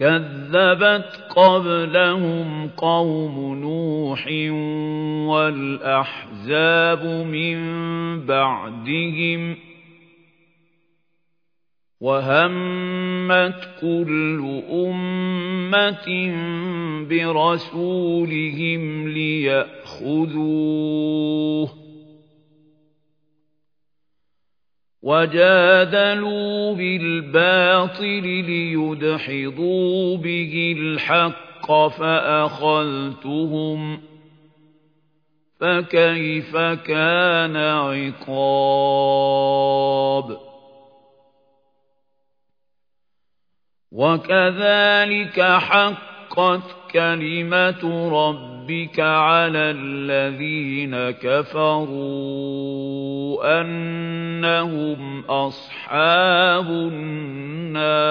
كذبت قبلهم قوم نوح والأحزاب من بعدهم وهمت كل أمة برسولهم ليأخذوه وجادلوا بالباطل ليدحضوا به الحق فأخذتهم فكيف كان عقاب وكذلك حقت كلمة ربك على الذين كفروا أنهم أصحاب النار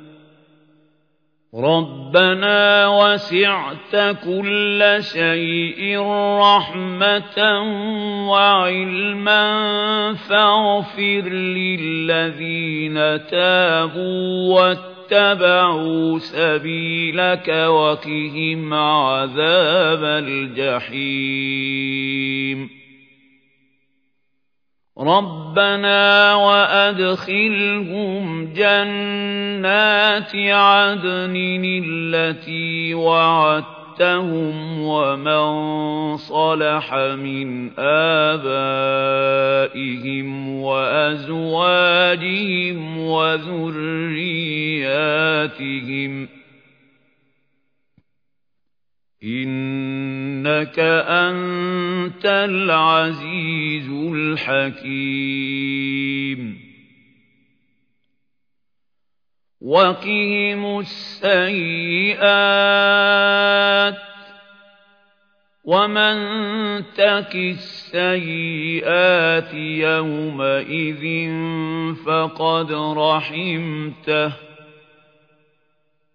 رَبَّنَا وَسِعْتَ كُلَّ شَيْءٍ رَحْمَةً وَعِلْمًا فَاغْفِرْ لِلَّذِينَ تَابُوا وَاتَّبَعُوا سَبِيلَكَ وَقِهِمْ عَذَابَ الْجَحِيمِ. رَبَّنَا وَأَدْخِلْهُمْ جَنَّاتِ عَدْنٍ الَّتِي وَعَدتَّهُمْ وَمَن صَلَحَ مِنْ آبَائِهِمْ وَأَزْوَاجِهِمْ وَذُرِّيَّاتِهِمْ إِنَّكَ أَنْتَ الْعَزِيزُ الْحَكِيمُ. وَقِهِمُ السَّيِّئَاتِ وَمَن تَقِ السَّيِّئَاتِ يَوْمَئِذٍ فَقَدْ رَحِمْتَهُ.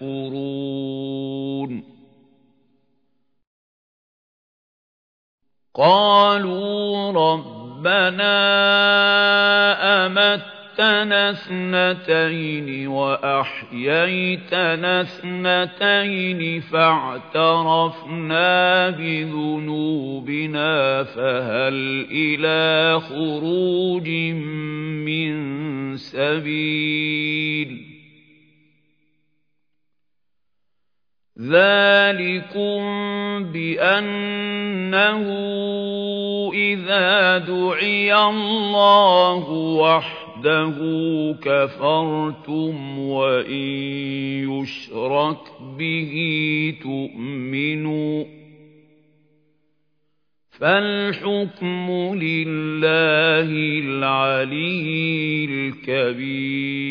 يكفرون قالوا ربنا أمتنا اثنتين وأحييتنا اثنتين فاعترفنا بذنوبنا فهل إلى خروج من سبيل ذَلِكُم بِأَنَّهُ إِذَا دُعِيَ اللَّهُ وَحْدَهُ كَفَرْتُمْ وَإِن يُشْرَكْ بِهِ تُؤْمِنُوا فَالْحُكْمُ لِلَّهِ الْعَلِيِّ الْكَبِيرِ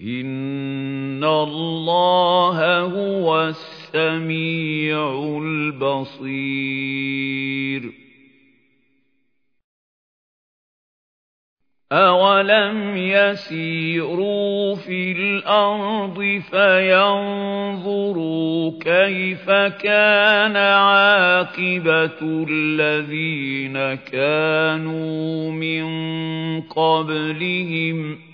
إِنَّ اللَّهَ هُوَ السَّمِيعُ الْبَصِيرُ أَوَلَمْ يَسِيرُوا فِي الْأَرْضِ فَيَنظُرُوا كَيْفَ كَانَ عَاقِبَةُ الَّذِينَ كَانُوا مِن قَبْلِهِمْ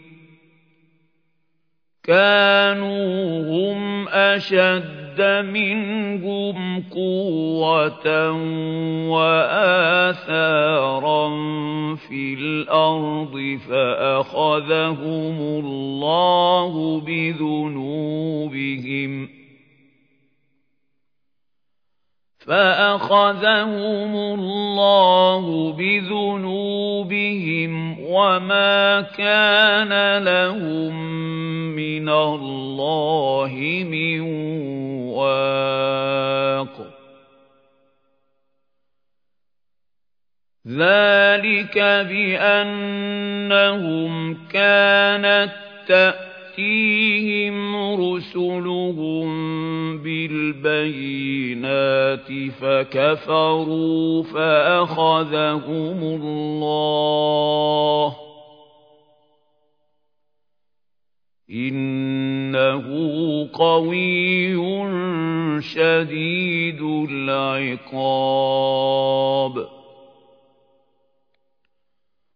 كَانُوا هُمْ أَشَدَّ مِنْهُمْ قُوَّةً وَآثَارًا فِي الْأَرْضِ فَأَخَذَهُمُ اللَّهُ بِذُنُوبِهِمْ فَأَخَذَهُمُ اللَّهُ بِذُنُوبِهِمْ وَمَا كَانَ لَهُم مِّنَ اللَّهِ مِن وَاقٍ ذَلِكَ بِأَنَّهُمْ كَانَتْ تَأْتِيهِمْ رُسُلُهُم بِالْبَيِّنَاتِ فَكَفَرُوا فَأَخَذَهُمُ اللَّهُ إِنَّهُ قَوِيٌّ شَدِيدُ الْعِقَابِ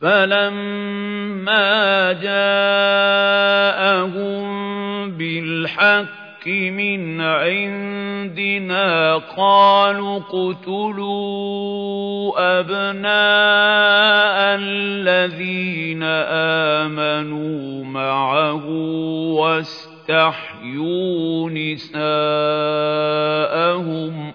فَلَمَّا جَاءَهُم بِالْحَقِّ مِنْ عِندِنَا قَالُوا اقْتُلُوا أَبْنَاءَ الَّذِينَ آمَنُوا مَعَهُ وَاسْتَحْيُوا نِسَاءَهُمْ ۚ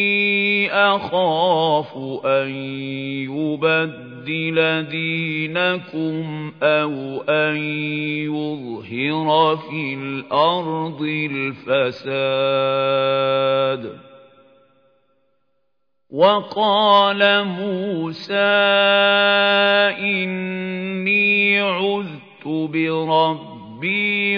أَخَافُ أَن يُبَدِّلَ دِينَكُمْ أَوْ أَن يُظْهِرَ فِي الْأَرْضِ الْفَسَادَ. وَقَالَ مُوسَىٰ إِنِّي عُذْتُ بِرَبِّي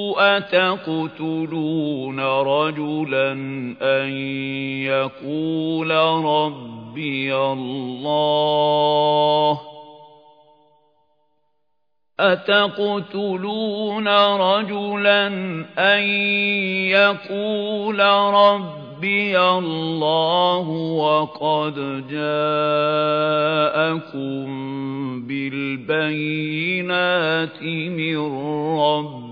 أَتَقْتُلُونَ رَجُلًا أَن يَقُولَ رَبِّيَ اللَّهُ؟ أَتَقْتُلُونَ رَجُلًا أَن يَقُولَ رَبِّيَ اللَّهُ وَقَدْ جَاءَكُم بِالْبَيِّنَاتِ مِن رَّبِّكُمْ ۖ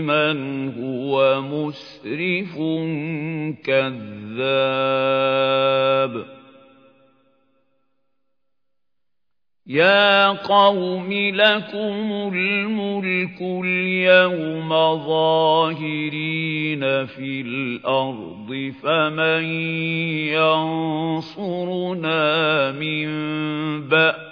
مَنْ هُوَ مُسْرِفٌ كَذَّابٌ يَا قَوْمِ لَكُمُ الْمُلْكُ الْيَوْمَ ظَاهِرِينَ فِي الْأَرْضِ فَمَن يَنصُرُنَا مِن بَأْسِ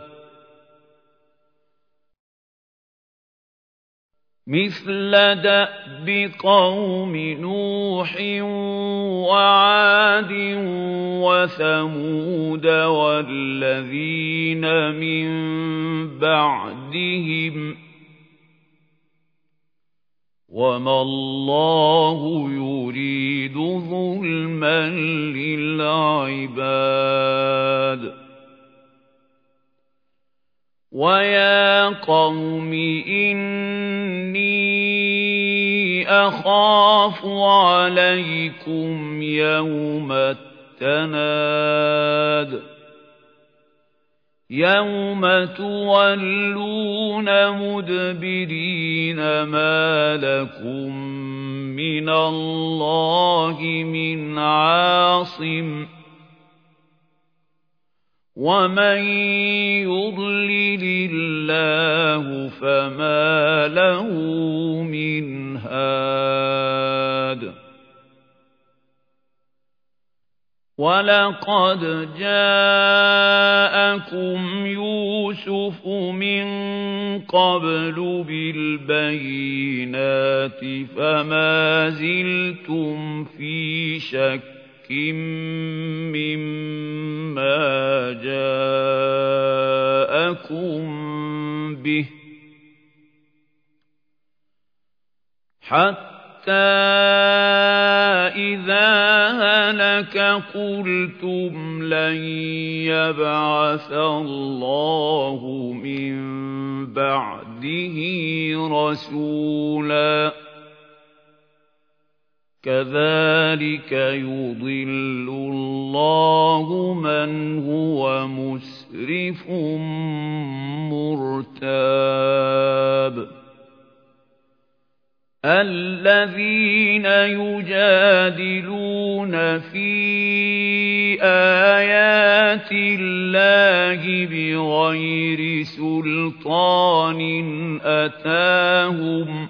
مِثْلَ دَأْبِ قَوْمِ نُوحٍ وَعَادٍ وَثَمُودَ وَالَّذِينَ مِن بَعْدِهِمْ وما الله يريد ظلما للعباد ويا قوم إني أخاف عليكم يوم التناد يوم تولون مدبرين ما لكم من الله من عاصم ومن يضلل الله فما له من هاد ولقد جاءكم يوسف من قبل بالبينات فما زلتم في شك مما جاءكم به حتى إذا هلك قلتم لن يبعث الله من بعده رسولا كذلك يضل الله من هو مسرف مرتاب. الذين يجادلون في آيات الله بغير سلطان أتاهم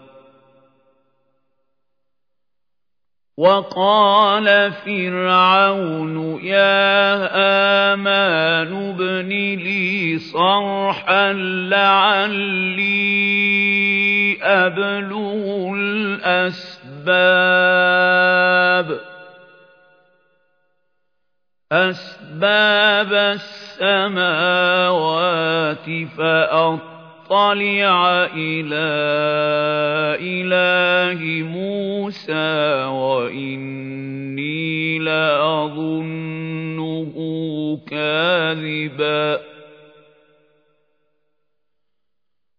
وقال فرعون يا آمان ابن لي صرحا لعلي أبلغ الأسباب. أسباب السماوات فأطلع أطلع إلى إله موسى وإني لأظنه كاذبا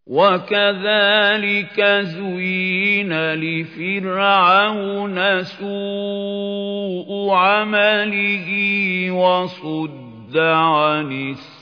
وكذلك زين لفرعون سوء عمله وصد عن السبيل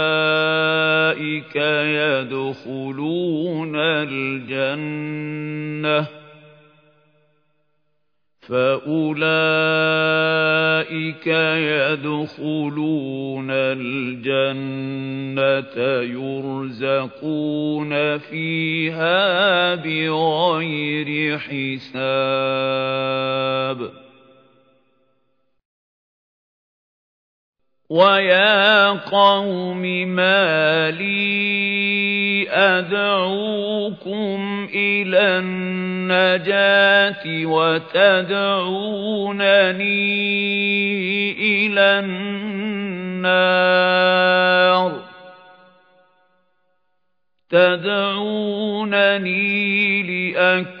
يدخلون الجنة فأولئك أُولَئِكَ يَدْخُلُونَ الْجَنَّةَ يُرْزَقُونَ فِيهَا بِغَيْرِ حِسَابٍ وَيَا قَوْمِ مَا لِي أَدْعُوكُمْ إِلَى النَّجَاةِ وَتَدْعُونَنِي إِلَى النَّارِ تَدْعُونَنِي لِأَكْفُرَ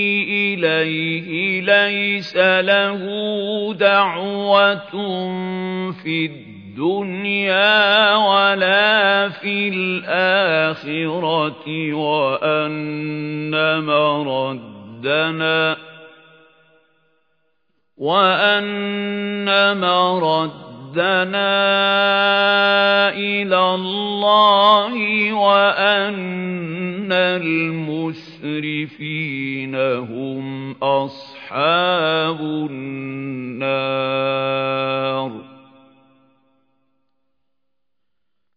إليه ليس له دعوة في الدنيا ولا في الآخرة وأن مردنا وأن مردنا رَدَّنَا إِلَى اللَّهِ وَأَنَّ الْمُسْرِفِينَ هُمْ أَصْحَابُ النَّارِ.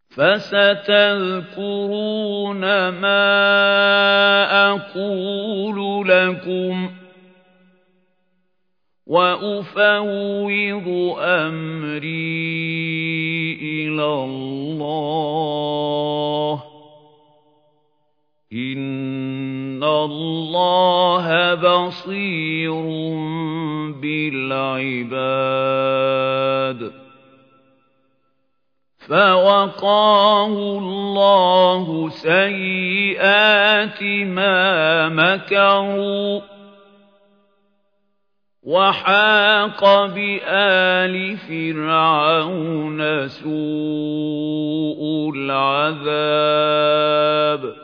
فَسَتَذْكُرُونَ مَا أَقُولُ لَكُمْ وَأُفَوِّضُ أَمْرِي إِلَى اللَّهِ. إِنَّ اللَّهَ بَصِيرٌ بِالْعِبَادِ. فَوَقَاهُ اللَّهُ سَيِّئَاتِ مَا مَكَرُوا وَحَاقَ بِآلِ فِرْعَوْنَ سُوءُ الْعَذَابِ.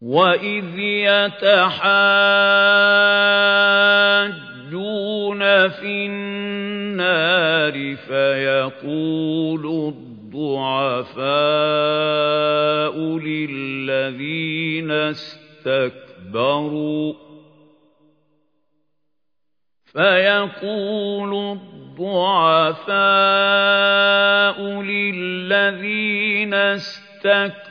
وَإِذْ يَتَحَاجُّونَ فِي النَّارِ فَيَقُولُ الضُّعَفَاءُ لِلَّذِينَ اسْتَكْبَرُوا فَيَقُولُ الضُّعَفَاءُ لِلَّذِينَ اسْتَكْبَرُوا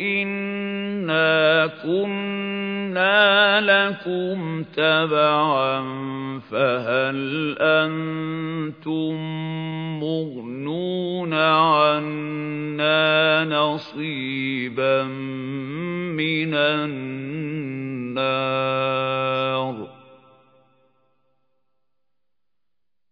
إِنَّا كُنَّا لَكُمْ تَبَعًا فَهَلْ أَنْتُمْ مُغْنُونَ عَنَّا نَصِيبًا مِنَ النَّارِ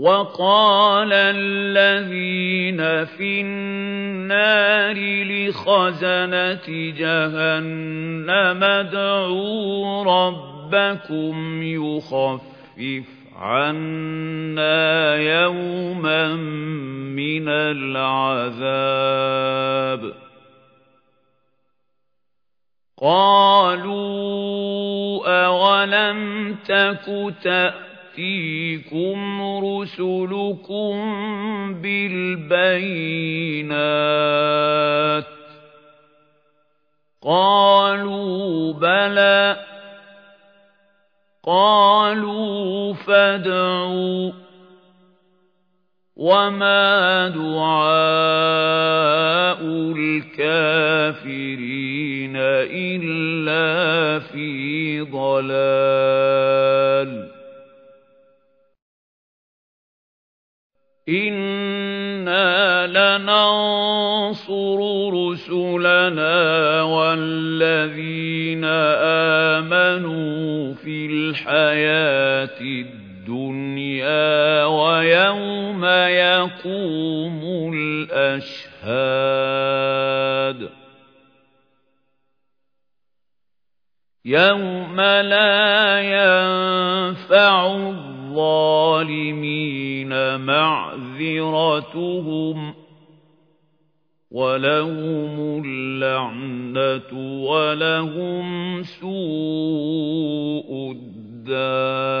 وَقَالَ الَّذِينَ فِي النَّارِ لِخَزَنَةِ جَهَنَّمَ ادْعُوا رَبَّكُمْ يُخَفِّفْ عَنَّا يَوْمًا مِنَ الْعَذَابِ. قَالُوا أَوَلَمْ تَكُ تَأْتِيكُمْ رُسُلُكُم بِالْبَيِّنَاتِ قالوا بلى قالوا فادعوا وما دعاء الكافرين إلا في ضلال إنا لننصر رسلنا والذين آمنوا في الحياة الدنيا ويوم يقوم الأشهاد يوم لا ينفع الظالمين معذرتهم ولهم اللعنة ولهم سوء الدار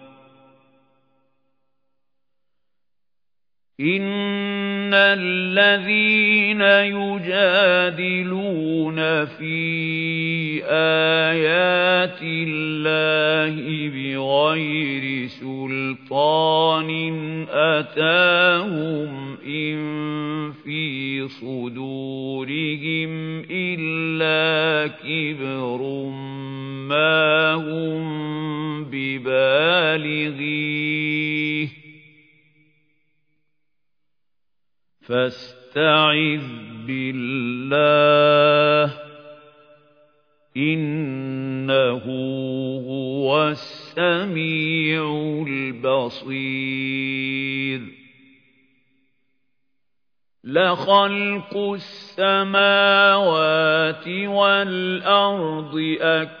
إن الذين يجادلون في آيات الله بغير سلطان أتاهم إن في صدورهم إلا كبر ما هم ببالغيه فاستعذ بالله إنه هو السميع البصير. لخلق السماوات والأرض أكبر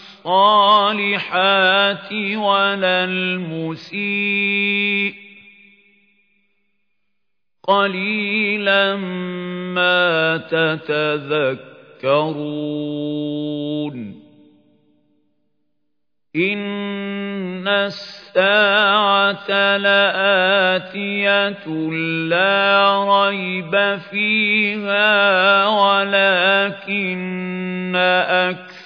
ولا المسيء. قليلا ما تتذكرون. إن الساعة لآتية لا ريب فيها ولكن أكثر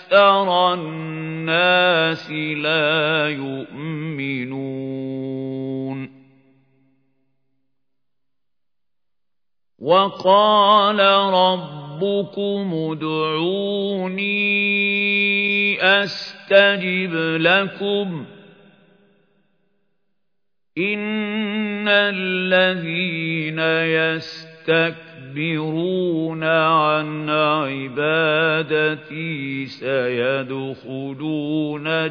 الناس لا يؤمنون وقال ربكم ادعوني أستجب لكم إن الذين يستكبرون عن عبادتي سيدخلون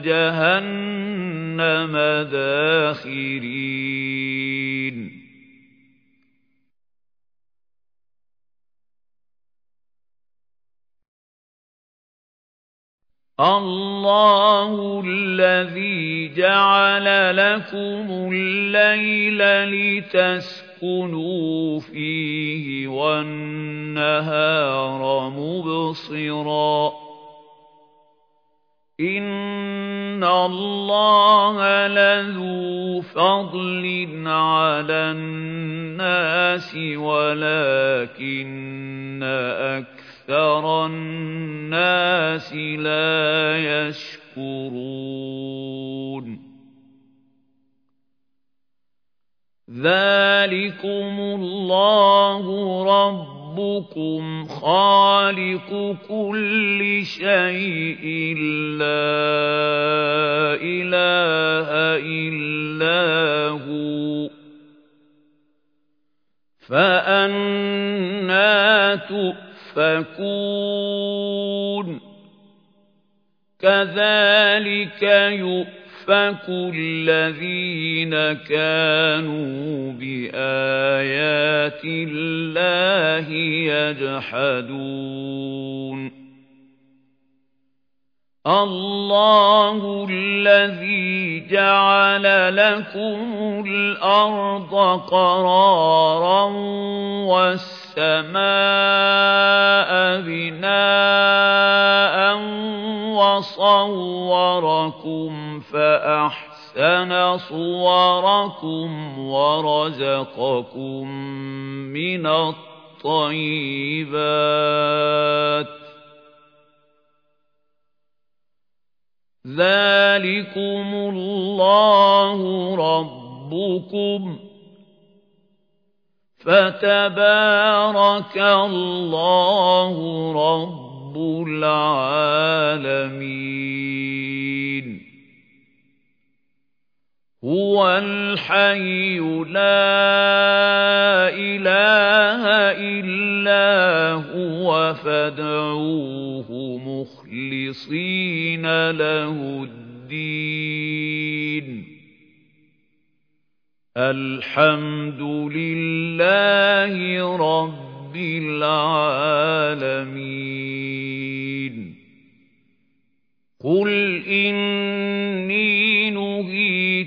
جهنم داخرين. الله الذي جعل لكم الليل لتسكنوا فيه والنهار مبصرا إِنَّ اللَّهَ لَذُو فَضْلٍ عَلَى النَّاسِ وَلَكِنَّ أَكْثَرَ النَّاسِ لَا يَشْكُرُونَ ذَلِكُمُ اللَّهُ رَبُّكُمْ خَالِقُ كُلِّ شَيْءٍ لَّا إِلَٰهَ إِلَّا هُوَ فَأَنَّىٰ تُؤْفَكُونَ. كَذَٰلِكَ يُؤْفَكُ يُؤْفَكُ الَّذِينَ كَانُوا بِآيَاتِ اللَّهِ يَجْحَدُونَ اللَّهُ الَّذِي جَعَلَ لَكُمُ الْأَرْضَ قَرَارًا وَالسَّمَاءَ بِنَاءً وَصَوَّرَكُمْ فَأَحْسَنَ صُوَرَكُمْ وَرَزَقَكُم مِّنَ الطَّيِّبَاتِ ۚ. ذَٰلِكُمُ اللَّهُ رَبُّكُمْ ۖ. فَتَبَارَكَ اللَّهُ رَبُّ الْعَالَمِينَ. هُوَ الْحَيُّ لَا إِلَٰهَ إِلَّا هُوَ فَادْعُوهُ مُخْلِصِينَ لَهُ الدِّينَ. الْحَمْدُ لِلَّهِ رَبِّ الْعَالَمِينَ. قُلْ إِنِّي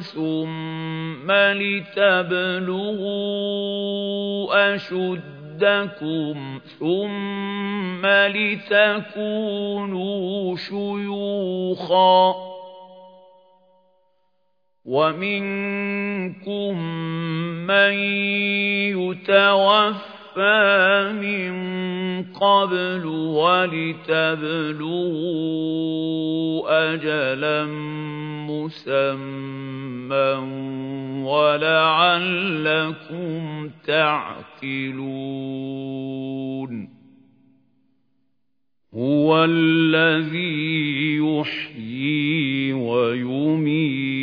ثُمَّ لِتَبْلُغُوا أَشُدَّكُمْ ثُمَّ لِتَكُونُوا شُيُوخًا وَمِنكُم مَّن يُتَوَفَّىٰ مِن قَبْلُ وَلِتَبْلُغُوا أَجَلًا مُّسَمًّى وَلَعَلَّكُمْ تَعْقِلُونَ هُوَ الَّذِي يُحْيِي وَيُمِيتُ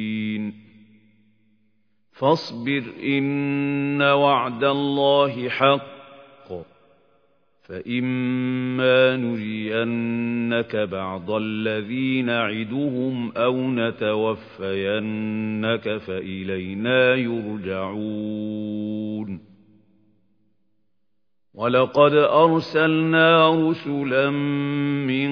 فاصبر إن وعد الله حق. فإما نرينك بعض الذي نعدهم أو نتوفينك فإلينا يرجعون. ولقد أرسلنا رسلا من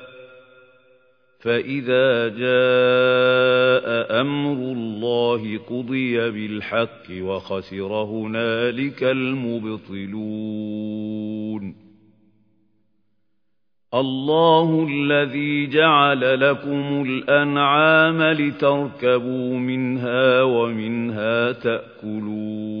فإذا جاء أمر الله قضي بالحق وخسر هنالك المبطلون الله الذي جعل لكم الأنعام لتركبوا منها ومنها تأكلون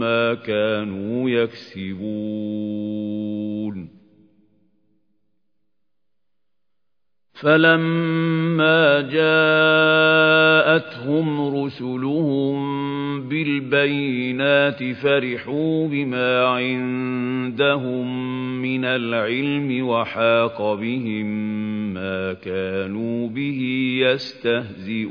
ما كانوا يكسبون. فلما جاءتهم رسلهم بالبينات فرحوا بما عندهم من العلم وحاق بهم ما كانوا به يستهزئون.